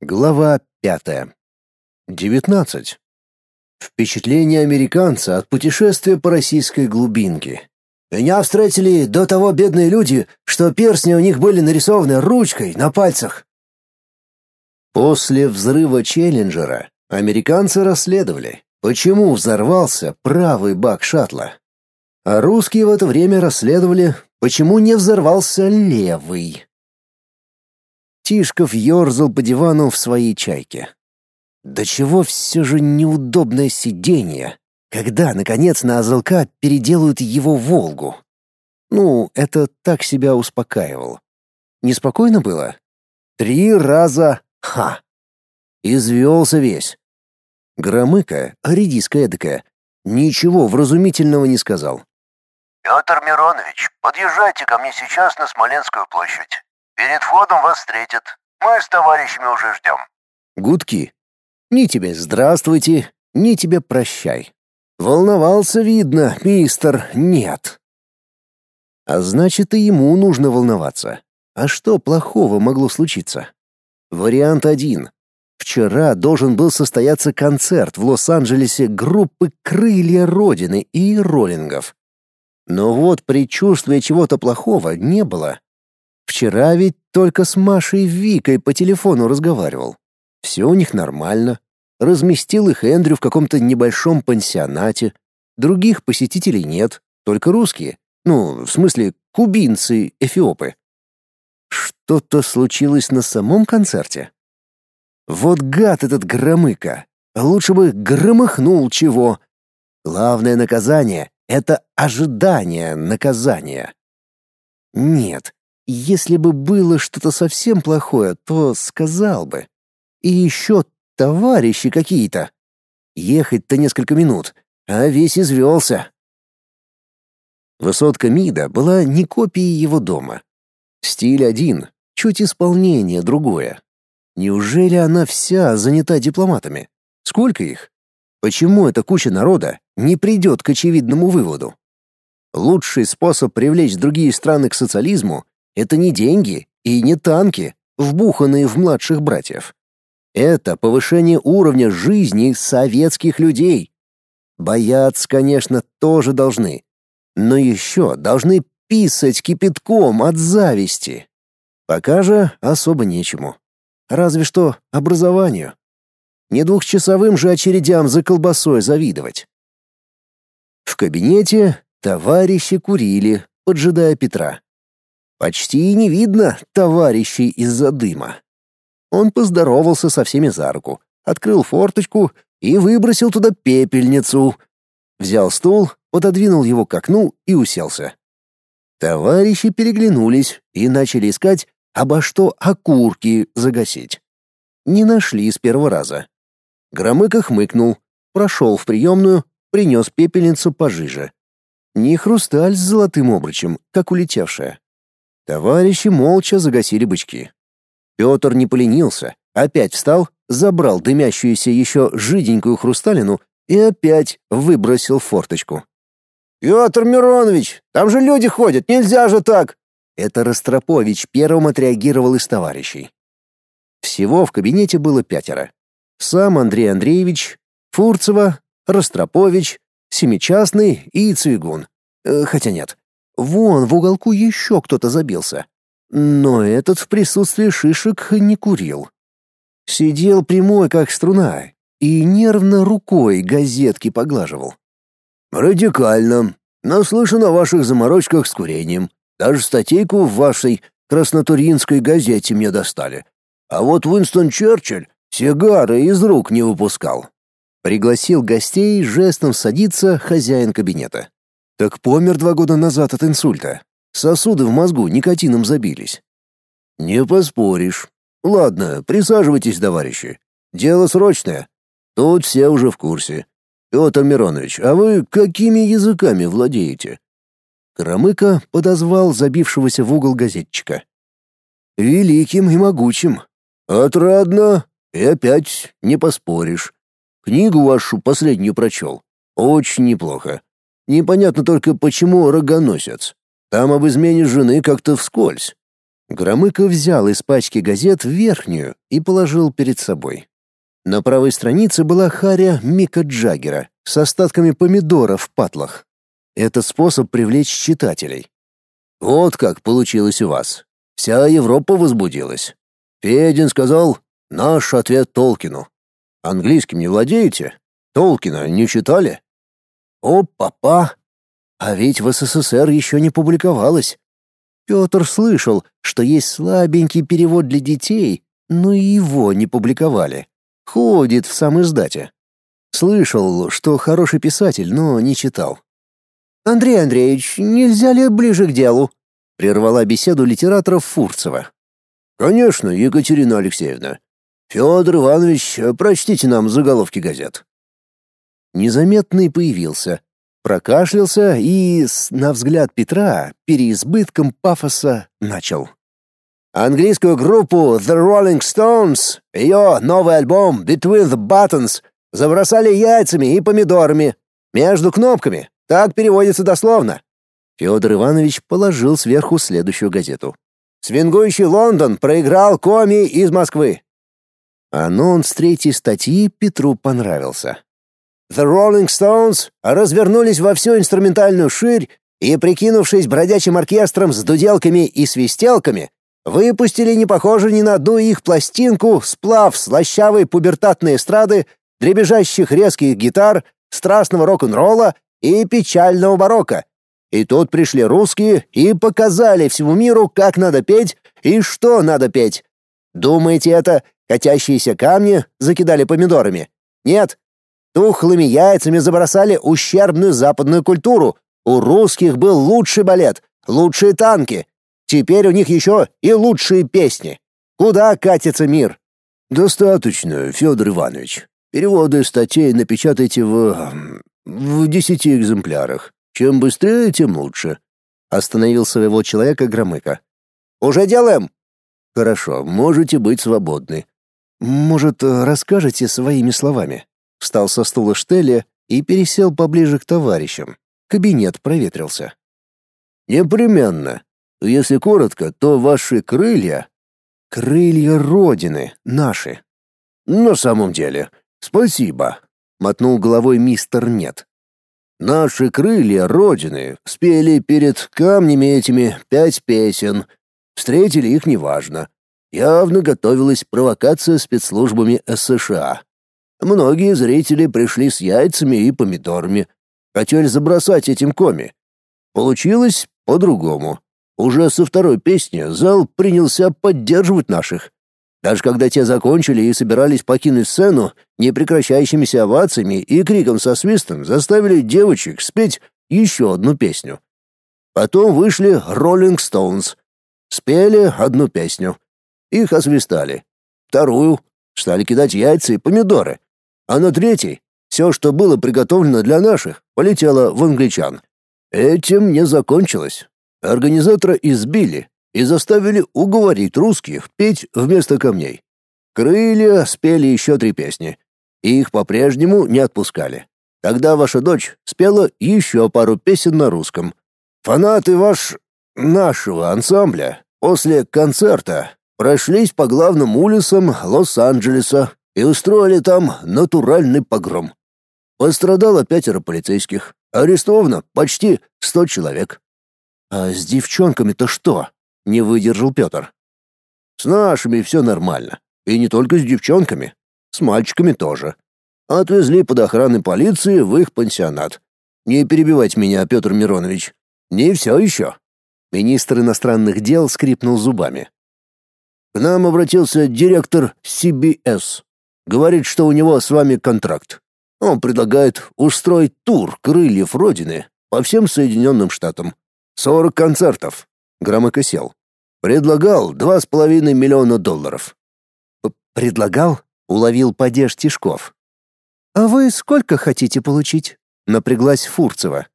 Глава пятая. Девятнадцать. Впечатление американца от путешествия по российской глубинке. Меня встретили до того бедные люди, что перстни у них были нарисованы ручкой на пальцах. После взрыва Челленджера американцы расследовали, почему взорвался правый бак шаттла. А русские в это время расследовали, почему не взорвался левый. Тишков ерзал по дивану в своей чайке. До чего все же неудобное сиденье, когда, наконец, на АЗЛК переделают его «Волгу». Ну, это так себя успокаивал. Неспокойно было? Три раза «ха». Извелся весь. Громыка, редиска эдакая, ничего вразумительного не сказал. «Петр Миронович, подъезжайте ко мне сейчас на Смоленскую площадь. Перед входом вас встретят. Мы с товарищами уже ждем». Гудки. Ни тебе здравствуйте, ни тебе прощай. Волновался, видно, мистер, нет. А значит, и ему нужно волноваться. А что плохого могло случиться? Вариант один. Вчера должен был состояться концерт в Лос-Анджелесе группы «Крылья Родины» и роллингов. Но вот предчувствия чего-то плохого не было. Вчера ведь только с Машей Викой по телефону разговаривал. Все у них нормально. Разместил их Эндрю в каком-то небольшом пансионате. Других посетителей нет, только русские. Ну, в смысле, кубинцы, эфиопы. Что-то случилось на самом концерте? Вот гад этот громыка. Лучше бы громыхнул чего. Главное наказание — это ожидание наказания. Нет, если бы было что-то совсем плохое, то сказал бы. И еще товарищи какие-то. Ехать-то несколько минут, а весь извелся. Высотка МИДа была не копией его дома. Стиль один, чуть исполнение другое. Неужели она вся занята дипломатами? Сколько их? Почему эта куча народа не придет к очевидному выводу? Лучший способ привлечь другие страны к социализму это не деньги и не танки, вбуханные в младших братьев. Это повышение уровня жизни советских людей. Бояться, конечно, тоже должны. Но еще должны писать кипятком от зависти. Пока же особо нечему. Разве что образованию. Не двухчасовым же очередям за колбасой завидовать. В кабинете товарищи курили, поджидая Петра. Почти не видно товарищей из-за дыма. Он поздоровался со всеми за руку, открыл форточку и выбросил туда пепельницу. Взял стул, пододвинул его к окну и уселся. Товарищи переглянулись и начали искать, обо что окурки загасить. Не нашли с первого раза. Громыко хмыкнул, прошел в приемную, принес пепельницу пожиже. Не хрусталь с золотым обручем, как улетевшая. Товарищи молча загасили бычки. Петр не поленился, опять встал, забрал дымящуюся еще жиденькую хрусталину и опять выбросил форточку. «Петр Миронович, там же люди ходят, нельзя же так!» Это Ростропович первым отреагировал из товарищей. Всего в кабинете было пятеро. Сам Андрей Андреевич, Фурцева, Ростропович, Семичастный и Цвигун. Э, хотя нет, Вон в уголку еще кто-то забился. Но этот в присутствии шишек не курил. Сидел прямой, как струна, и нервно рукой газетки поглаживал. «Радикально. Наслышан о ваших заморочках с курением. Даже статейку в вашей краснотуринской газете мне достали. А вот Уинстон Черчилль сигары из рук не выпускал». Пригласил гостей жестом садиться хозяин кабинета. Так помер два года назад от инсульта. Сосуды в мозгу никотином забились. Не поспоришь. Ладно, присаживайтесь, товарищи. Дело срочное. Тут все уже в курсе. Петр Миронович, а вы какими языками владеете? Крамыка подозвал забившегося в угол газетчика. Великим и могучим. Отрадно. И опять не поспоришь. Книгу вашу последнюю прочел. Очень неплохо. Непонятно только, почему рогоносец. Там об измене жены как-то вскользь. Громыко взял из пачки газет верхнюю и положил перед собой. На правой странице была харя Мика Джаггера с остатками помидора в патлах. Это способ привлечь читателей. Вот как получилось у вас. Вся Европа возбудилась. Федин сказал «Наш ответ Толкину». Английским не владеете? Толкина не читали? О, папа! А ведь в СССР еще не публиковалось. Петр слышал, что есть слабенький перевод для детей, но его не публиковали. Ходит в сам издате. Слышал, что хороший писатель, но не читал. «Андрей Андреевич, нельзя ли ближе к делу?» — прервала беседу литератора Фурцева. «Конечно, Екатерина Алексеевна. Федор Иванович, прочтите нам заголовки газет». Незаметный появился, прокашлялся и, на взгляд Петра, переизбытком пафоса начал. Английскую группу The Rolling Stones, ее новый альбом Between the Buttons забросали яйцами и помидорами. Между кнопками. Так переводится дословно. Федор Иванович положил сверху следующую газету. Свингующий Лондон проиграл Коми из Москвы. Анонс третьей статьи Петру понравился. The Rolling Stones развернулись во всю инструментальную ширь и, прикинувшись бродячим оркестром с дуделками и свистелками, выпустили не похоже ни на одну их пластинку сплав слащавой пубертатной эстрады, дребезжащих резких гитар, страстного рок-н-ролла и печального барокко. И тут пришли русские и показали всему миру, как надо петь и что надо петь. Думаете, это катящиеся камни закидали помидорами? Нет, Тухлыми яйцами забросали ущербную западную культуру. У русских был лучший балет, лучшие танки. Теперь у них еще и лучшие песни. Куда катится мир? Достаточно, Федор Иванович. Переводы статей напечатайте в в десяти экземплярах. Чем быстрее, тем лучше. Остановил своего человека Громыко. Уже делаем. Хорошо, можете быть свободны. Может, расскажете своими словами? Встал со стула Штелли и пересел поближе к товарищам. Кабинет проветрился. «Непременно. Если коротко, то ваши крылья...» «Крылья Родины, наши». «На самом деле, спасибо», — мотнул головой мистер Нет. «Наши крылья Родины спели перед камнями этими пять песен. Встретили их неважно. Явно готовилась провокация спецслужбами США. Многие зрители пришли с яйцами и помидорами. Хотели забросать этим коми. Получилось по-другому. Уже со второй песни зал принялся поддерживать наших. Даже когда те закончили и собирались покинуть сцену, непрекращающимися овациями и криком со свистом заставили девочек спеть еще одну песню. Потом вышли Rolling Stones. Спели одну песню. Их освистали. Вторую. Стали кидать яйца и помидоры а на третий все, что было приготовлено для наших, полетело в англичан. Этим не закончилось. Организатора избили и заставили уговорить русских петь вместо камней. Крылья спели еще три песни. И их по-прежнему не отпускали. Тогда ваша дочь спела еще пару песен на русском. Фанаты ваш... нашего ансамбля после концерта прошлись по главным улицам Лос-Анджелеса и устроили там натуральный погром. Пострадало пятеро полицейских, арестовано почти сто человек. А с девчонками-то что? Не выдержал Петр. С нашими все нормально, и не только с девчонками, с мальчиками тоже. Отвезли под охраной полиции в их пансионат. Не перебивайте меня, Петр Миронович. Не все еще. Министр иностранных дел скрипнул зубами. К нам обратился директор CBS Говорит, что у него с вами контракт. Он предлагает устроить тур крыльев Родины по всем Соединенным Штатам. Сорок концертов. Громыко сел. Предлагал два с половиной миллиона долларов. «Предлагал?» — уловил падеж Тишков. «А вы сколько хотите получить?» — напряглась Фурцева.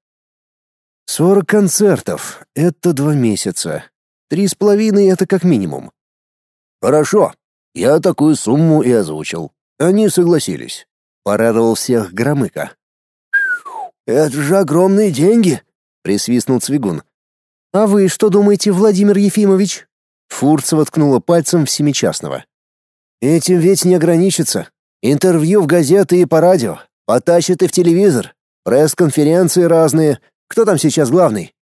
«Сорок концертов — это два месяца. Три с половиной — это как минимум». «Хорошо. Я такую сумму и озвучил. Они согласились. Порадовал всех Громыко. «Это же огромные деньги!» — присвистнул Цвигун. «А вы что думаете, Владимир Ефимович?» Фурцева ткнула пальцем в семичастного. Этим ведь не ограничится. Интервью в газеты и по радио. Потащит и в телевизор. Пресс-конференции разные. Кто там сейчас главный?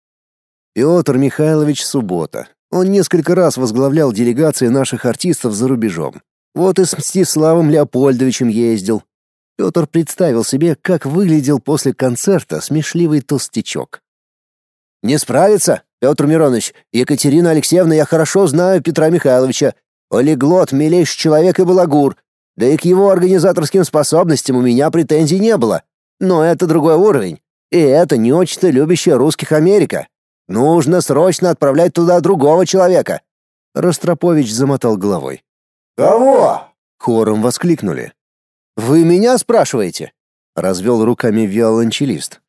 Петр Михайлович Суббота. Он несколько раз возглавлял делегации наших артистов за рубежом. Вот и с Мстиславом Леопольдовичем ездил. Петр представил себе, как выглядел после концерта смешливый толстячок. «Не справится, Петр Миронович. Екатерина Алексеевна, я хорошо знаю Петра Михайловича. Полиглот, милейший человек и балагур. Да и к его организаторским способностям у меня претензий не было. Но это другой уровень. И это не очень-то любящая русских Америка. Нужно срочно отправлять туда другого человека. Ростропович замотал головой. Кого? Хором воскликнули. Вы меня спрашиваете? Развел руками виолончелист.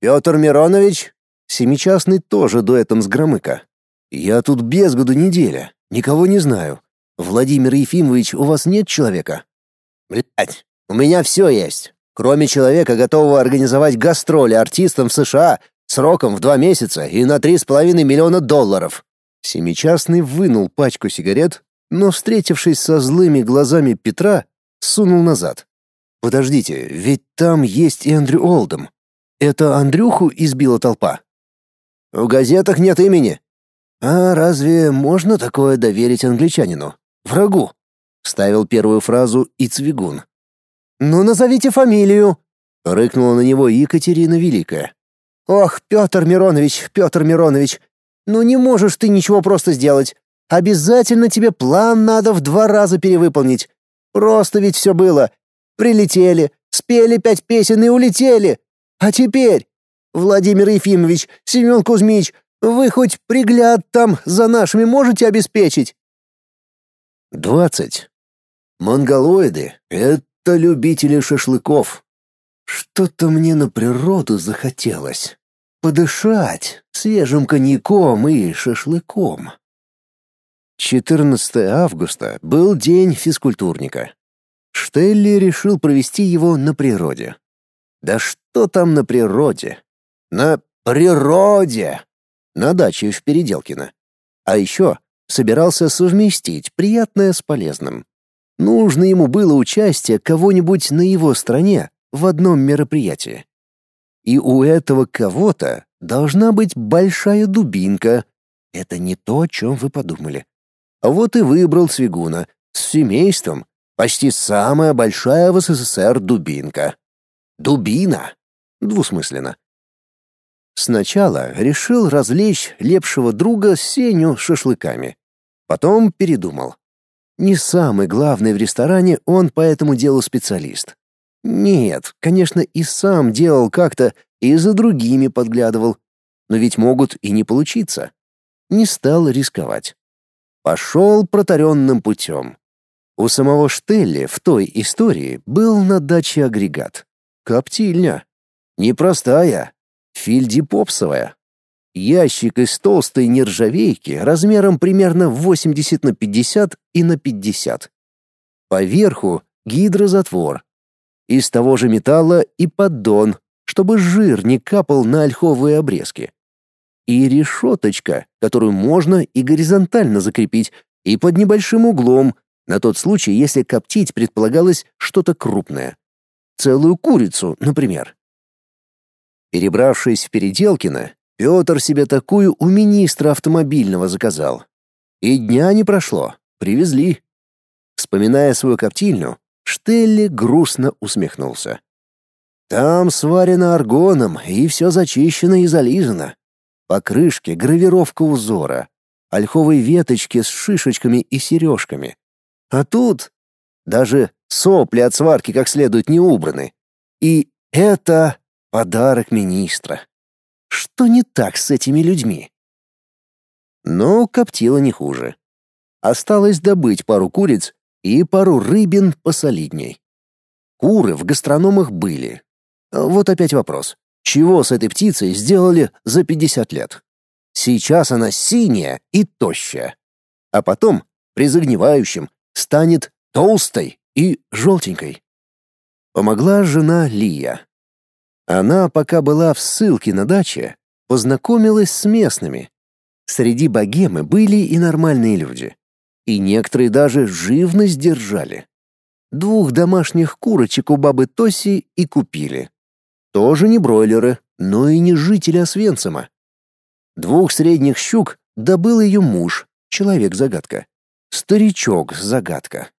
Петр Миронович, семичастный тоже дуэтом с Громыка. Я тут без году неделя, никого не знаю. Владимир Ефимович, у вас нет человека? Блять, у меня все есть. Кроме человека, готового организовать гастроли артистам в США сроком в два месяца и на три с половиной миллиона долларов. Семичастный вынул пачку сигарет, но, встретившись со злыми глазами Петра, сунул назад. «Подождите, ведь там есть и Эндрю Олдом. Это Андрюху избила толпа?» «В газетах нет имени». «А разве можно такое доверить англичанину? Врагу?» — вставил первую фразу и Цвигун. «Ну, назовите фамилию!» — рыкнула на него Екатерина Великая. «Ох, Петр Миронович, Петр Миронович, ну не можешь ты ничего просто сделать. Обязательно тебе план надо в два раза перевыполнить. Просто ведь все было. Прилетели, спели пять песен и улетели. А теперь, Владимир Ефимович, Семен Кузьмич, вы хоть пригляд там за нашими можете обеспечить?» Двадцать. Монголоиды — это любители шашлыков. Что-то мне на природу захотелось. Подышать свежим коньяком и шашлыком. 14 августа был день физкультурника. Штелли решил провести его на природе. Да что там на природе? На природе! На даче в Переделкино. А еще собирался совместить приятное с полезным. Нужно ему было участие кого-нибудь на его стороне в одном мероприятии. И у этого кого-то должна быть большая дубинка. Это не то, о чем вы подумали. Вот и выбрал Свигуна с семейством, почти самая большая в СССР дубинка. Дубина. Двусмысленно. Сначала решил развлечь лепшего друга Сеню шашлыками. Потом передумал. Не самый главный в ресторане, он по этому делу специалист. Нет, конечно, и сам делал как-то, и за другими подглядывал. Но ведь могут и не получиться. Не стал рисковать. Пошел протаренным путем. У самого Штелли в той истории был на даче агрегат. Коптильня. Непростая, фильдипопсовая. Ящик из толстой нержавейки размером примерно 80 на 50 и на 50. Поверху гидрозатвор. Из того же металла и поддон, чтобы жир не капал на ольховые обрезки. И решеточка, которую можно и горизонтально закрепить, и под небольшим углом, на тот случай, если коптить предполагалось что-то крупное. Целую курицу, например. Перебравшись в Переделкино, Петр себе такую у министра автомобильного заказал. И дня не прошло, привезли. Вспоминая свою коптильню, Штелли грустно усмехнулся. Там сварено аргоном, и все зачищено и зализано. По крышке гравировка узора, ольховые веточки с шишечками и сережками. А тут даже сопли от сварки как следует не убраны. И это подарок министра. Что не так с этими людьми? Но коптило не хуже. Осталось добыть пару куриц и пару рыбин посолидней. Куры в гастрономах были. Вот опять вопрос. Чего с этой птицей сделали за 50 лет? Сейчас она синяя и тощая. А потом, при загнивающем, станет толстой и желтенькой. Помогла жена Лия. Она, пока была в ссылке на даче, познакомилась с местными. Среди богемы были и нормальные люди. И некоторые даже живность держали. Двух домашних курочек у бабы Тоси и купили. Тоже не бройлеры, но и не жители Освенцима. Двух средних щук добыл ее муж, человек-загадка. Старичок-загадка.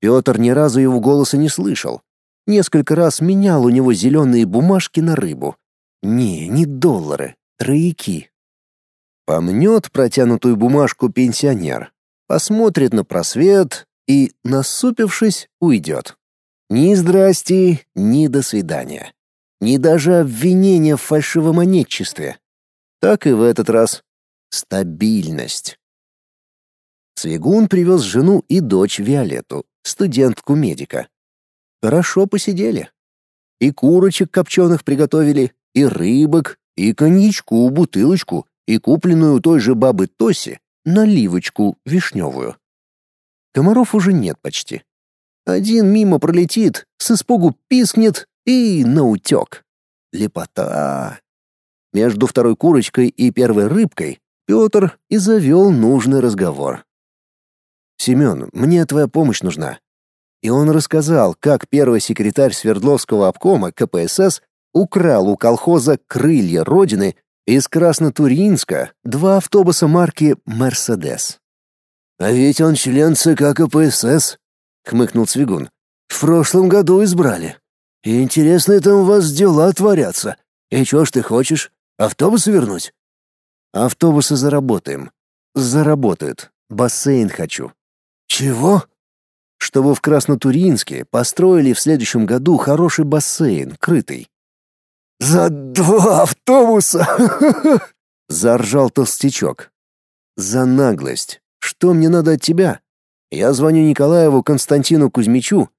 Петр ни разу его голоса не слышал. Несколько раз менял у него зеленые бумажки на рыбу. Не, не доллары, трояки. Помнет протянутую бумажку пенсионер, посмотрит на просвет и, насупившись, уйдет. Ни здрасте, ни до свидания. Ни даже обвинения в фальшивомонетчестве. Так и в этот раз. Стабильность. Свигун привез жену и дочь Виолетту, студентку-медика. Хорошо посидели. И курочек копченых приготовили, и рыбок, и коньячку, бутылочку, и купленную у той же бабы Тоси наливочку вишневую. Комаров уже нет почти. Один мимо пролетит, с испугу пискнет и наутек. Лепота. Между второй курочкой и первой рыбкой Петр и завел нужный разговор. «Семен, мне твоя помощь нужна». И он рассказал, как первый секретарь Свердловского обкома КПСС украл у колхоза «Крылья Родины» из Краснотуринска два автобуса марки «Мерседес». «А ведь он член ЦК КПСС», — хмыкнул Цвигун. «В прошлом году избрали. И интересные там у вас дела творятся. И чего ж ты хочешь? Автобусы вернуть?» «Автобусы заработаем». «Заработают. Бассейн хочу». «Чего?» «Чтобы в Краснотуринске построили в следующем году хороший бассейн, крытый». «За два автобуса!» — заржал толстячок. «За наглость. Что мне надо от тебя? Я звоню Николаеву Константину Кузьмичу,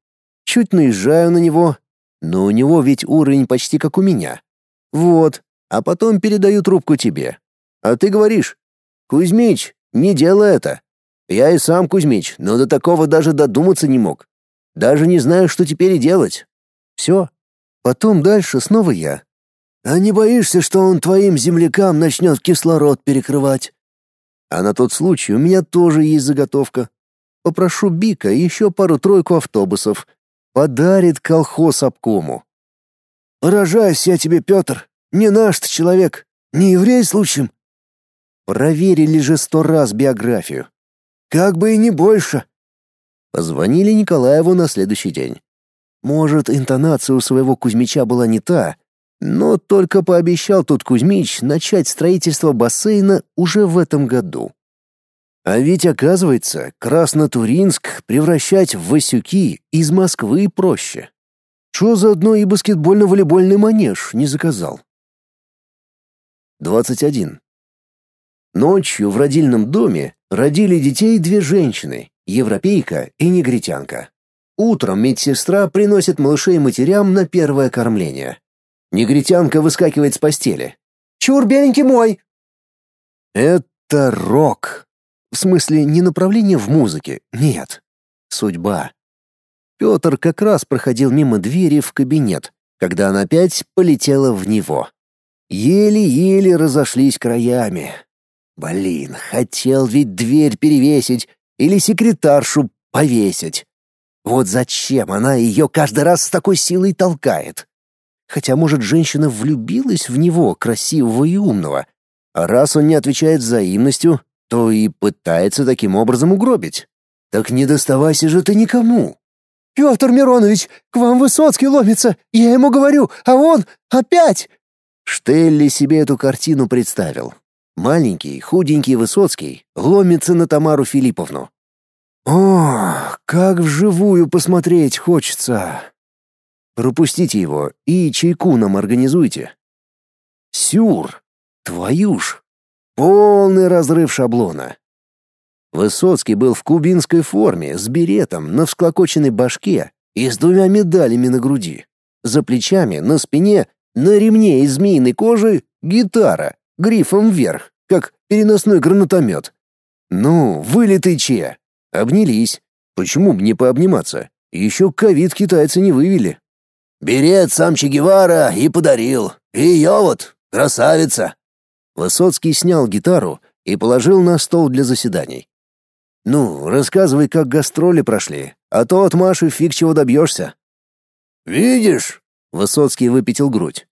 чуть наезжаю на него, но у него ведь уровень почти как у меня. Вот, а потом передаю трубку тебе. А ты говоришь, Кузьмич, не делай это. Я и сам Кузьмич, но до такого даже додуматься не мог. Даже не знаю, что теперь и делать. Все. Потом дальше снова я. А не боишься, что он твоим землякам начнет кислород перекрывать? А на тот случай у меня тоже есть заготовка. Попрошу Бика еще пару-тройку автобусов. Подарит колхоз обкому. Поражаюсь я тебе, Петр. Не наш ты человек. Не еврей случаем. Проверили же сто раз биографию. Как бы и не больше. Позвонили Николаеву на следующий день. Может, интонация у своего Кузьмича была не та, но только пообещал тут Кузьмич начать строительство бассейна уже в этом году. А ведь, оказывается, Краснотуринск превращать в Васюки из Москвы проще. Что заодно и баскетбольно-волейбольный манеж не заказал? 21. Ночью в родильном доме родили детей две женщины, европейка и негритянка. Утром медсестра приносит малышей матерям на первое кормление. Негритянка выскакивает с постели. «Чур, беленький мой!» Это рок. В смысле, не направление в музыке, нет. Судьба. Петр как раз проходил мимо двери в кабинет, когда она опять полетела в него. Еле-еле разошлись краями. Блин, хотел ведь дверь перевесить или секретаршу повесить. Вот зачем она ее каждый раз с такой силой толкает? Хотя, может, женщина влюбилась в него, красивого и умного. А раз он не отвечает взаимностью, то и пытается таким образом угробить. Так не доставайся же ты никому. «Петр Миронович, к вам Высоцкий ломится, я ему говорю, а он опять!» Штелли себе эту картину представил. Маленький, худенький Высоцкий ломится на Тамару Филипповну. О, как вживую посмотреть хочется. Пропустите его и чайку нам организуйте. Сюр, твою ж, полный разрыв шаблона. Высоцкий был в кубинской форме, с беретом, на всклокоченной башке и с двумя медалями на груди. За плечами, на спине, на ремне из змеиной кожи гитара, грифом вверх, как переносной гранатомет. Ну, вылитый че. Обнялись. Почему бы не пообниматься? Еще ковид китайцы не вывели. Берет сам Че Гевара и подарил. И ее вот, красавица. Высоцкий снял гитару и положил на стол для заседаний. «Ну, рассказывай, как гастроли прошли, а то от Маши фиг чего добьешься». «Видишь?» — Высоцкий выпятил грудь.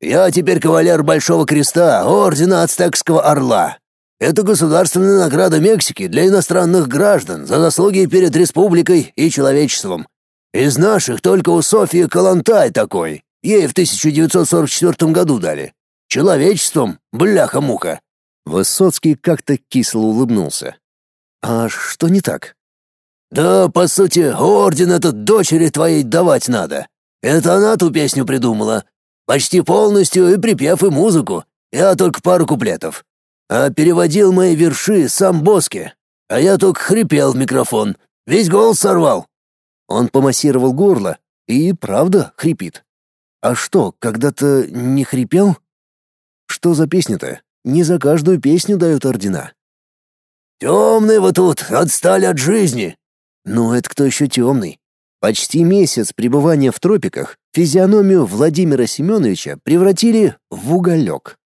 «Я теперь кавалер Большого Креста, Ордена Ацтекского Орла. Это государственная награда Мексики для иностранных граждан за заслуги перед республикой и человечеством. Из наших только у Софии Калантай такой. Ей в 1944 году дали. Человечеством, бляха-муха». Высоцкий как-то кисло улыбнулся. А что не так? Да, по сути, орден этот дочери твоей давать надо. Это она ту песню придумала. Почти полностью и припев, и музыку. Я только пару куплетов. А переводил мои верши сам Боски. А я только хрипел в микрофон. Весь голос сорвал. Он помассировал горло и, правда, хрипит. А что, когда-то не хрипел? Что за песня-то? Не за каждую песню дают ордена. Темные вы тут, отстали от жизни. Ну, это кто еще темный? Почти месяц пребывания в тропиках физиономию Владимира Семеновича превратили в уголек.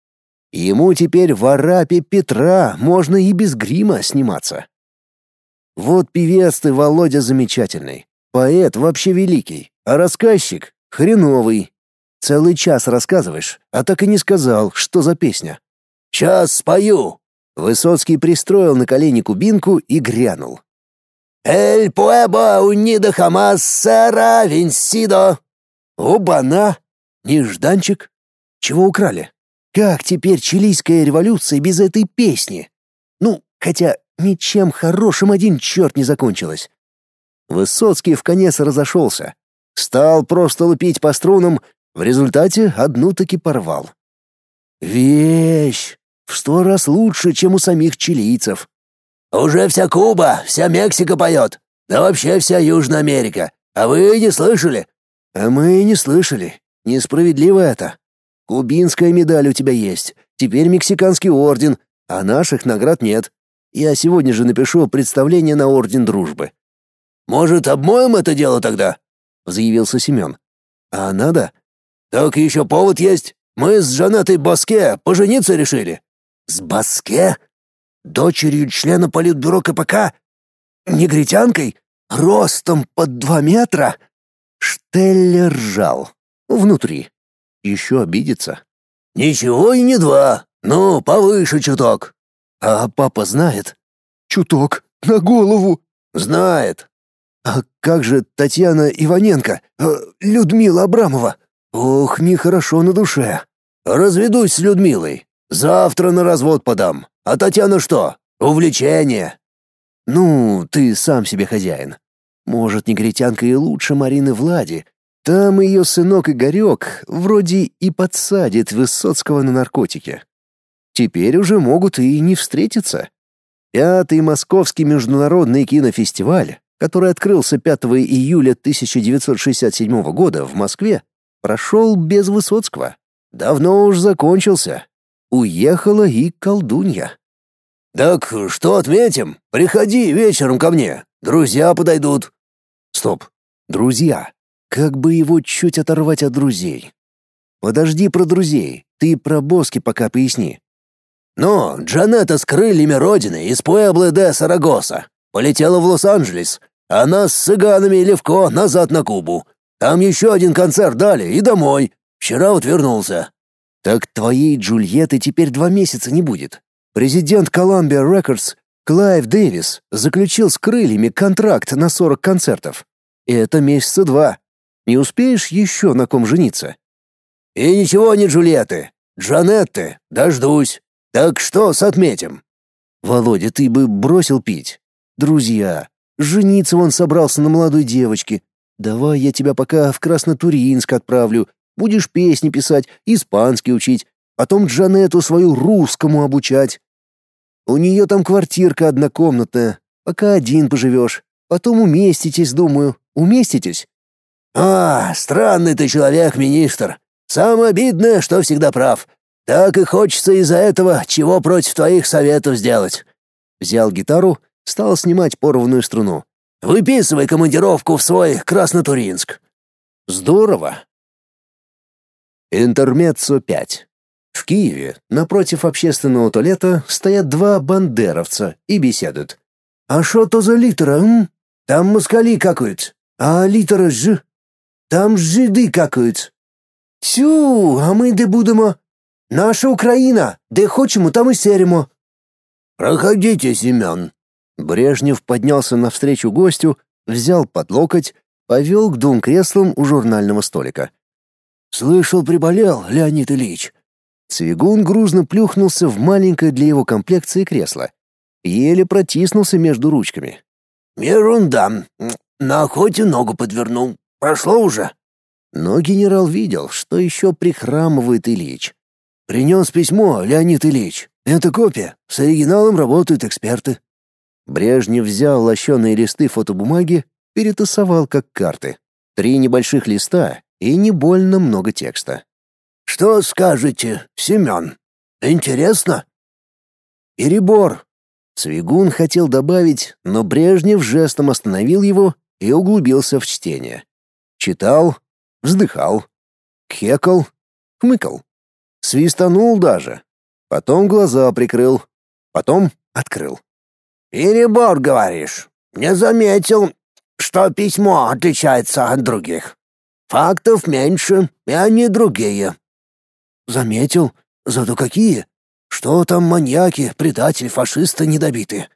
Ему теперь в Арапе Петра можно и без грима сниматься. Вот певец ты, Володя, замечательный. Поэт вообще великий, а рассказчик — хреновый. Целый час рассказываешь, а так и не сказал, что за песня. «Сейчас спою», Высоцкий пристроил на колени кубинку и грянул. «Эль пуэбо унида хамас сера венсидо!» «Оба-на! Нежданчик! Чего украли? Как теперь чилийская революция без этой песни? Ну, хотя ничем хорошим один черт не закончилась». Высоцкий в конец разошелся. Стал просто лупить по струнам, в результате одну таки порвал. «Вещь! в сто раз лучше, чем у самих чилийцев. Уже вся Куба, вся Мексика поет, да вообще вся Южная Америка. А вы не слышали? А мы не слышали. Несправедливо это. Кубинская медаль у тебя есть, теперь мексиканский орден, а наших наград нет. Я сегодня же напишу представление на орден дружбы. Может, обмоем это дело тогда? заявился Семен. А надо? Так еще повод есть. Мы с Жанетой Баске пожениться решили. С Баске? Дочерью члена политбюро КПК? Негритянкой? Ростом под два метра? Штеллер ржал. Внутри. Еще обидится. Ничего и не два. Ну, повыше чуток. А папа знает? Чуток. На голову. Знает. А как же Татьяна Иваненко? Э, Людмила Абрамова? Ох, нехорошо на душе. Разведусь с Людмилой. Завтра на развод подам. А Татьяна что? Увлечение. Ну, ты сам себе хозяин. Может, негритянка и лучше Марины Влади. Там ее сынок Игорек вроде и подсадит Высоцкого на наркотики. Теперь уже могут и не встретиться. Пятый Московский международный кинофестиваль, который открылся 5 июля 1967 года в Москве, прошел без Высоцкого. Давно уж закончился. Уехала и колдунья. «Так что отметим? Приходи вечером ко мне. Друзья подойдут». «Стоп. Друзья. Как бы его чуть оторвать от друзей?» «Подожди про друзей. Ты про Боски пока поясни». «Ну, Джанетта с крыльями Родины из Пуэбло де Сарагоса. Полетела в Лос-Анджелес. А нас с цыганами и Левко назад на Кубу. Там еще один концерт дали и домой. Вчера вот вернулся. Так твоей Джульетты теперь два месяца не будет. Президент Columbia Records Клайв Дэвис заключил с крыльями контракт на 40 концертов. И это месяца два. Не успеешь еще на ком жениться? И ничего не Джульетты. Джанетты, дождусь. Так что с отметим? Володя, ты бы бросил пить. Друзья, жениться он собрался на молодой девочке. Давай я тебя пока в Краснотуринск отправлю, Будешь песни писать, испанский учить, потом Джанету свою русскому обучать. У нее там квартирка однокомнатная, пока один поживешь. Потом уместитесь, думаю. Уместитесь?» «А, странный ты человек, министр. Самое обидное, что всегда прав. Так и хочется из-за этого чего против твоих советов сделать». Взял гитару, стал снимать порванную струну. «Выписывай командировку в свой Краснотуринск». «Здорово. Интермеццо 5. В Киеве напротив общественного туалета стоят два бандеровца и беседуют. «А что то за литера, м? Там москали какают. А литера ж? Там жиды какают. Тю, а мы де будемо? Наша Украина, де хочемо, там и серемо». «Проходите, Семен». Брежнев поднялся навстречу гостю, взял под локоть, повел к двум креслам у журнального столика. «Слышал, приболел, Леонид Ильич». Цвигун грузно плюхнулся в маленькое для его комплекции кресло. Еле протиснулся между ручками. «Ерунда. На охоте ногу подвернул. Прошло уже». Но генерал видел, что еще прихрамывает Ильич. «Принес письмо, Леонид Ильич. Это копия. С оригиналом работают эксперты». Брежнев взял лощеные листы фотобумаги, перетасовал как карты. Три небольших листа и не больно много текста. «Что скажете, Семен? Интересно?» «Перебор». Цвигун хотел добавить, но Брежнев жестом остановил его и углубился в чтение. Читал, вздыхал, кекал, хмыкал, свистанул даже. Потом глаза прикрыл, потом открыл. «Перебор, говоришь? Не заметил, что письмо отличается от других. Фактов меньше, и они другие. Заметил? Зато какие? Что там маньяки, предатели, фашисты недобиты?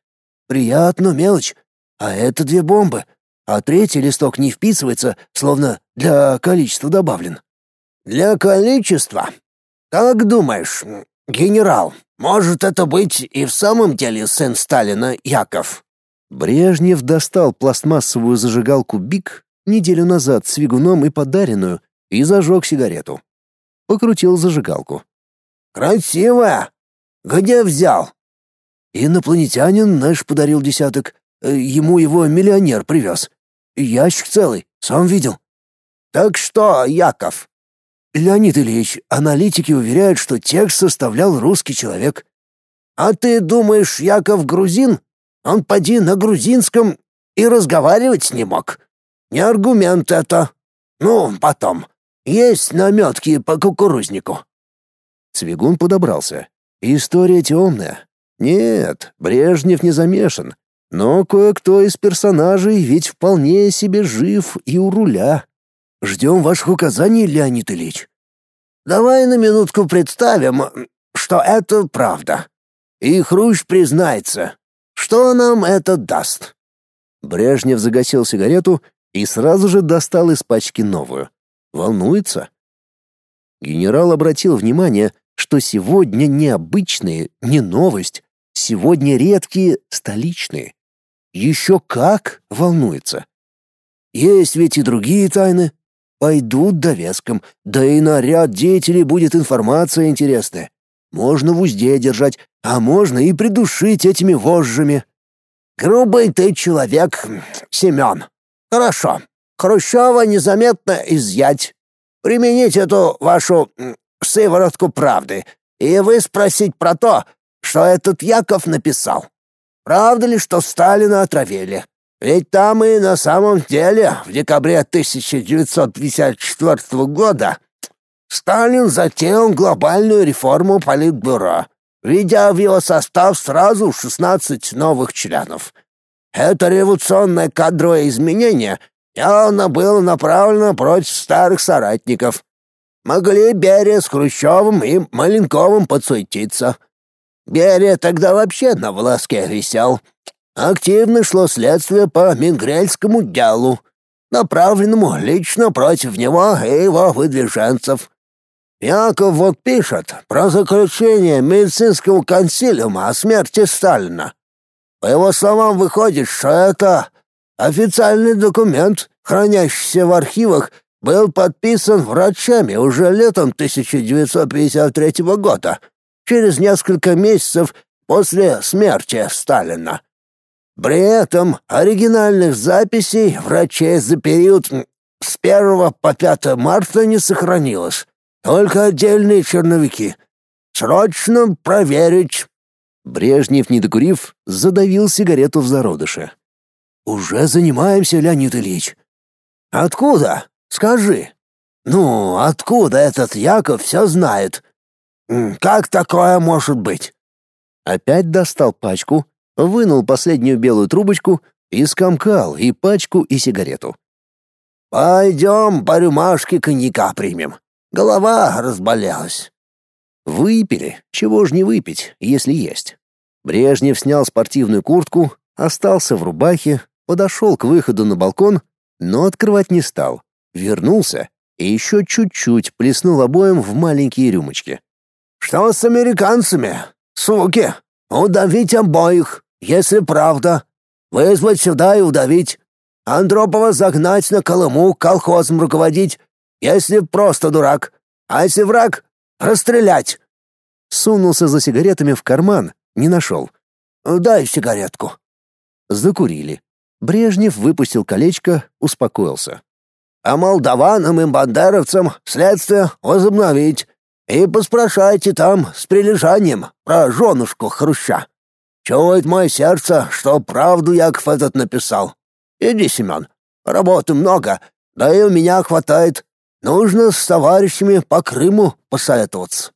Приятно, мелочь. А это две бомбы. А третий листок не вписывается, словно для количества добавлен. Для количества? Как думаешь, генерал, может это быть и в самом деле сын Сталина Яков? Брежнев достал пластмассовую зажигалку «Бик» неделю назад с вигуном и подаренную и зажег сигарету. Покрутил зажигалку. «Красивая! Где взял?» «Инопланетянин наш подарил десяток. Э, ему его миллионер привез. Ящик целый, сам видел». «Так что, Яков?» «Леонид Ильич, аналитики уверяют, что текст составлял русский человек». «А ты думаешь, Яков грузин? Он поди на грузинском и разговаривать не мог. Не аргумент это. Ну, потом. Есть наметки по кукурузнику». Цвигун подобрался. «История темная. Нет, Брежнев не замешан. Но кое-кто из персонажей ведь вполне себе жив и у руля. Ждем ваших указаний, Леонид Ильич». «Давай на минутку представим, что это правда. И Хрущ признается, что нам это даст?» Брежнев загасил сигарету и сразу же достал из пачки новую. Волнуется? Генерал обратил внимание, что сегодня не обычные, не новость, сегодня редкие столичные. Еще как волнуется. Есть ведь и другие тайны. Пойдут довеском, да и на ряд деятелей будет информация интересная. Можно в узде держать, а можно и придушить этими вожжами. Грубый ты человек, Семен. Хорошо. Хрущева незаметно изъять. Применить эту вашу сыворотку правды и вы спросить про то, что этот Яков написал. Правда ли, что Сталина отравили? Ведь там и на самом деле в декабре 1954 года Сталин затеял глобальную реформу Политбюро, введя в его состав сразу 16 новых членов. Это революционное кадровое изменение явно было направлено против старых соратников. Могли Берия с Хрущевым и Маленковым подсуетиться. Берия тогда вообще на волоске висел. Активно шло следствие по Мингрельскому делу, направленному лично против него и его выдвиженцев. Яков вот пишет про заключение медицинского консилиума о смерти Сталина. По его словам, выходит, что это официальный документ, хранящийся в архивах, был подписан врачами уже летом 1953 года, через несколько месяцев после смерти Сталина. При этом оригинальных записей врачей за период с 1 по 5 марта не сохранилось. Только отдельные черновики. Срочно проверить. Брежнев, не докурив, задавил сигарету в зародыше. Уже занимаемся, Леонид Ильич. Откуда? Скажи. Ну, откуда этот Яков все знает? Как такое может быть?» Опять достал пачку, вынул последнюю белую трубочку и скомкал и пачку, и сигарету. «Пойдем по рюмашке коньяка примем. Голова разболелась». Выпили, чего ж не выпить, если есть. Брежнев снял спортивную куртку, остался в рубахе, подошел к выходу на балкон, но открывать не стал. Вернулся и еще чуть-чуть плеснул обоим в маленькие рюмочки. «Что с американцами? Суки! Удавить обоих, если правда. Вызвать сюда и удавить. Андропова загнать на Колыму, колхозом руководить, если просто дурак. А если враг, расстрелять!» Сунулся за сигаретами в карман, не нашел. «Дай сигаретку». Закурили. Брежнев выпустил колечко, успокоился. «А молдаванам и бандеровцам следствие возобновить. И поспрашайте там с прилежанием про женушку Хруща. Чует мое сердце, что правду Яков этот написал. Иди, Семен, работы много, да и у меня хватает. Нужно с товарищами по Крыму посоветоваться».